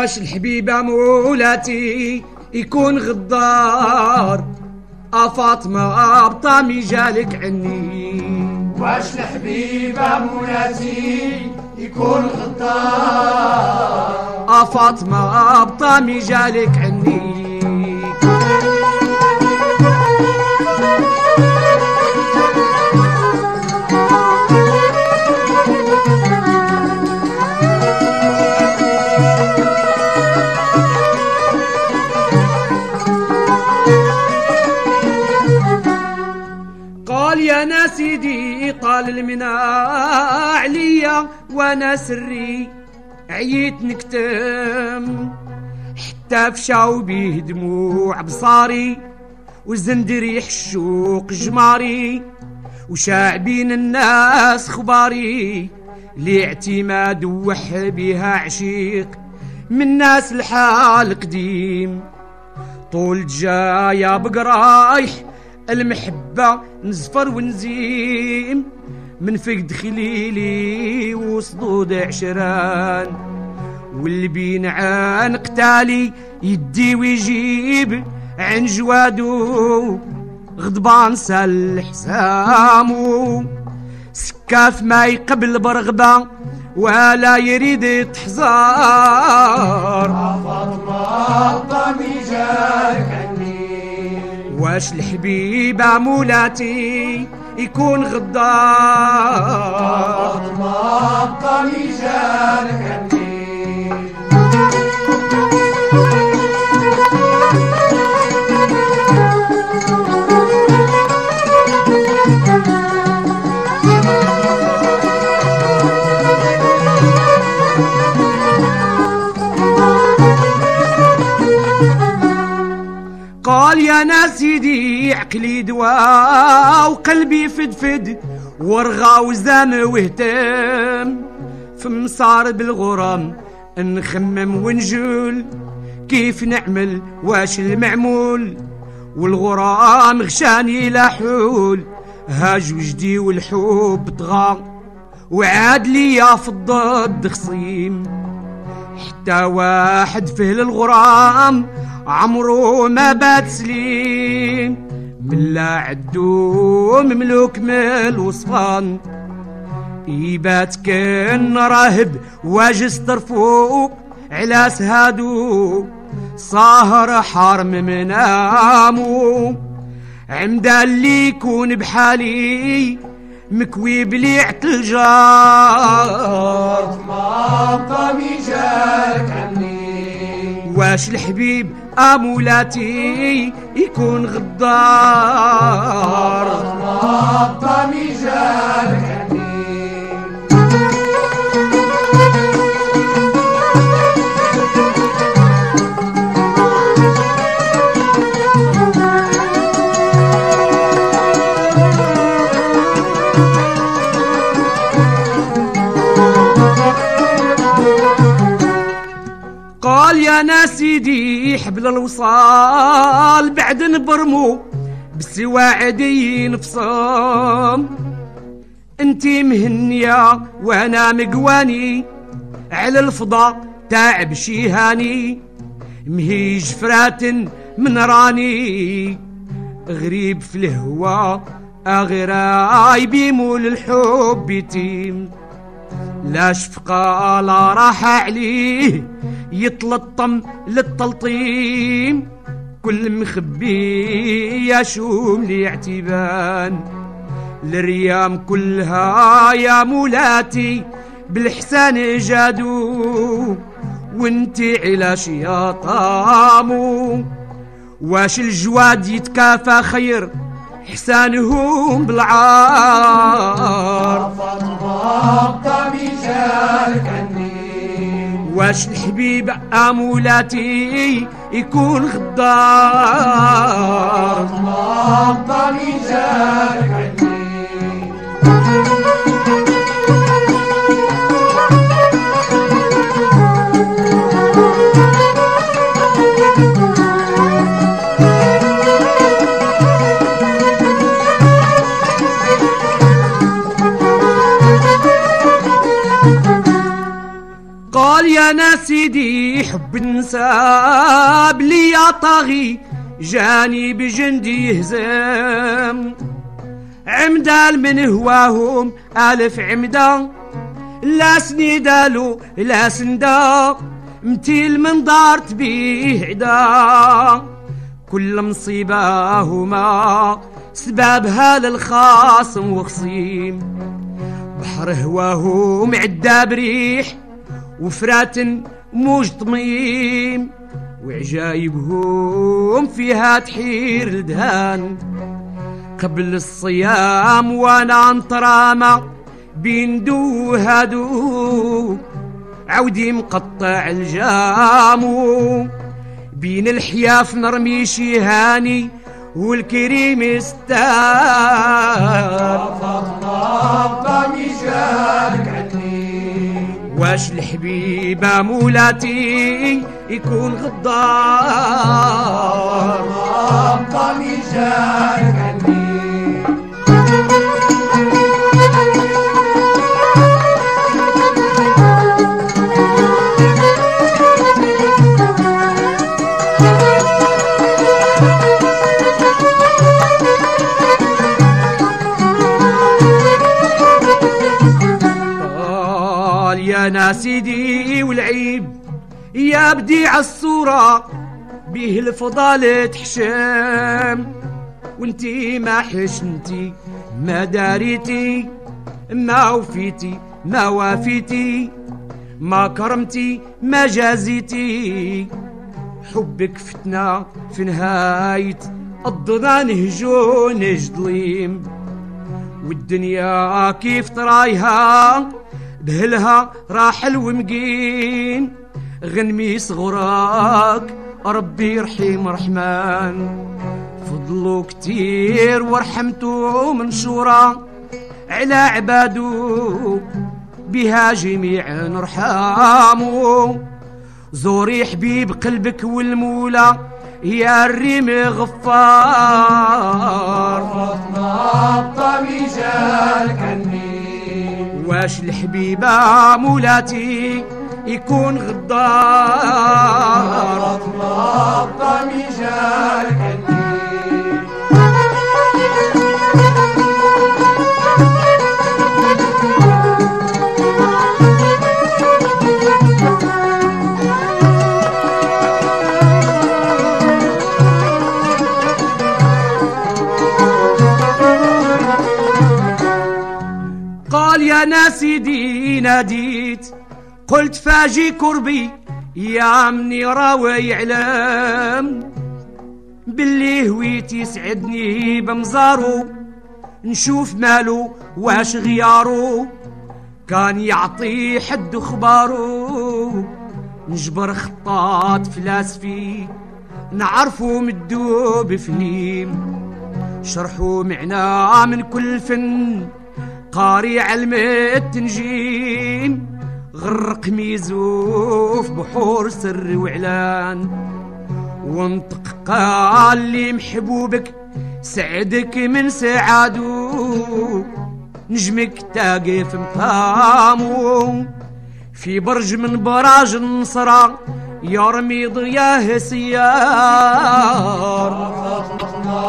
واش الحبيبة مولاتي يكون غدار؟ أفاطمة بطامي جالك عني. واش الحبيبة مولاتي يكون غدار؟ أفاطمة بطامي جالك عني. سيدي طال المنى عليا وأنا سري عييت نكتم حتى فشاو بيه دموع بصاري وزند ريح الشوق جماري وشاع بين الناس خباري لاعتماد وح بها عشيق من ناس الحال قديم. طول جايا بقرايح المحبة نزفر ونزيم. من فقد خليلي وصدود عشران. واللي بين عن قتالي يدي ويجيب. عن جوادو غضبان سال حسامو سكاف ما يقبل برغبة ولا يريد تحزار. فاطمة طمي جارك عني واش الحبيبة مولاتي يكون غدار فاطمة طمي جارك عقلي دواء وقلبي فدفد ورغى وزام واهتم في مصار بالغرام نخمم ونجول كيف نعمل؟ واش المعمول؟ والغرام غشاني لا حول هاج وجدي والحب طغى. وعاد ليا في الضد خصيم. حتى واحد فهل الغرام عمرو ما بات سليم. من لا عدو مملوك من الوصفان يبات كان راهب واجس طرفو على سهادو صاهر حرم منامو عمدا اللي يكون بحالي مكوي بليعة الجار طمي جارك عني. واش الحبيب امولاتي يكون غدار طمي جارك سيدي حبل الوصال بعد نبرمو بالسواعدي نفصام انتي مهنية وأنا مقواني على الفضاء تعب شيهاني. مهيج فرات من راني غريب في الهوى اغراي بيمول الحب يتيم. لا شفقة لا راحة عليه يتلطم للتلطيم. كل مخبي يا شوم لي اعتبان. الريام كلها يا مولاتي بالحسان جادو وانتي علاش يا طامو؟ واش الجواد يتكافى خير حسانهم بالعار؟ جارك عني واش الحبيب امولاتي يكون غدار فاطمة طمي جارك سيدي حب نساب لي يا طاغي جاني بجندي يهزم عمدال من هواهم ألف عمدا. لا سنيدالو لا سندا. متيل من دارت بيه عدا. كل مصيبة هما سباب هذا الخاصم وخصيم. بحر هواه معدا بريح وفرات موج طميم وعجايبهم فيها تحير الدهان قبل الصيام وأنا انطرامة بين دو هادو عودي مقطع الجامو بين الحياف نرمي شي هاني والكريم استار ميشارك عني واش الحبيبة مولاتي يكون غدار. فاطمة يا ناسيدي والعيب يا بديع الصورة به الفضال تحشم. وانتي ما حشنتي ما داريتي ما وفيتي ما وافيتي. ما كرمتي ما جازيتي. حبك فتنة في نهاية الضنا نهجون جدليم والدنيا كيف ترايها بهلها راحل ومقين غنمي صغراك ربي رحيم رحمن. فضلو كتير ورحمته منشورة على عبادو بها جميع نرحمو. زوري حبيب قلبك والمولى يا الريم غفار. فاطمة ميشارك عني واش الحبيبة مولاتي يكون غدار. عني قال يا ناسيدي ناديت قلت فاجي كربي يا عمي راوي يعلم باللي هويت يسعدني بمزارو. نشوف مالو واش غيارو. كان يعطي حد اخبارو نجبر خطاط فلاسفي. نعرفو مدو بفهيم شرحوا معنا من كل فن. قاري علم التنجيم غرق ميزوف بحور سر وإعلان. وانطق قال لي محبوبك سعدك من سعادو. نجمك تاقي في مقامو. في برج من براج النصرة يرمي ضياه سيار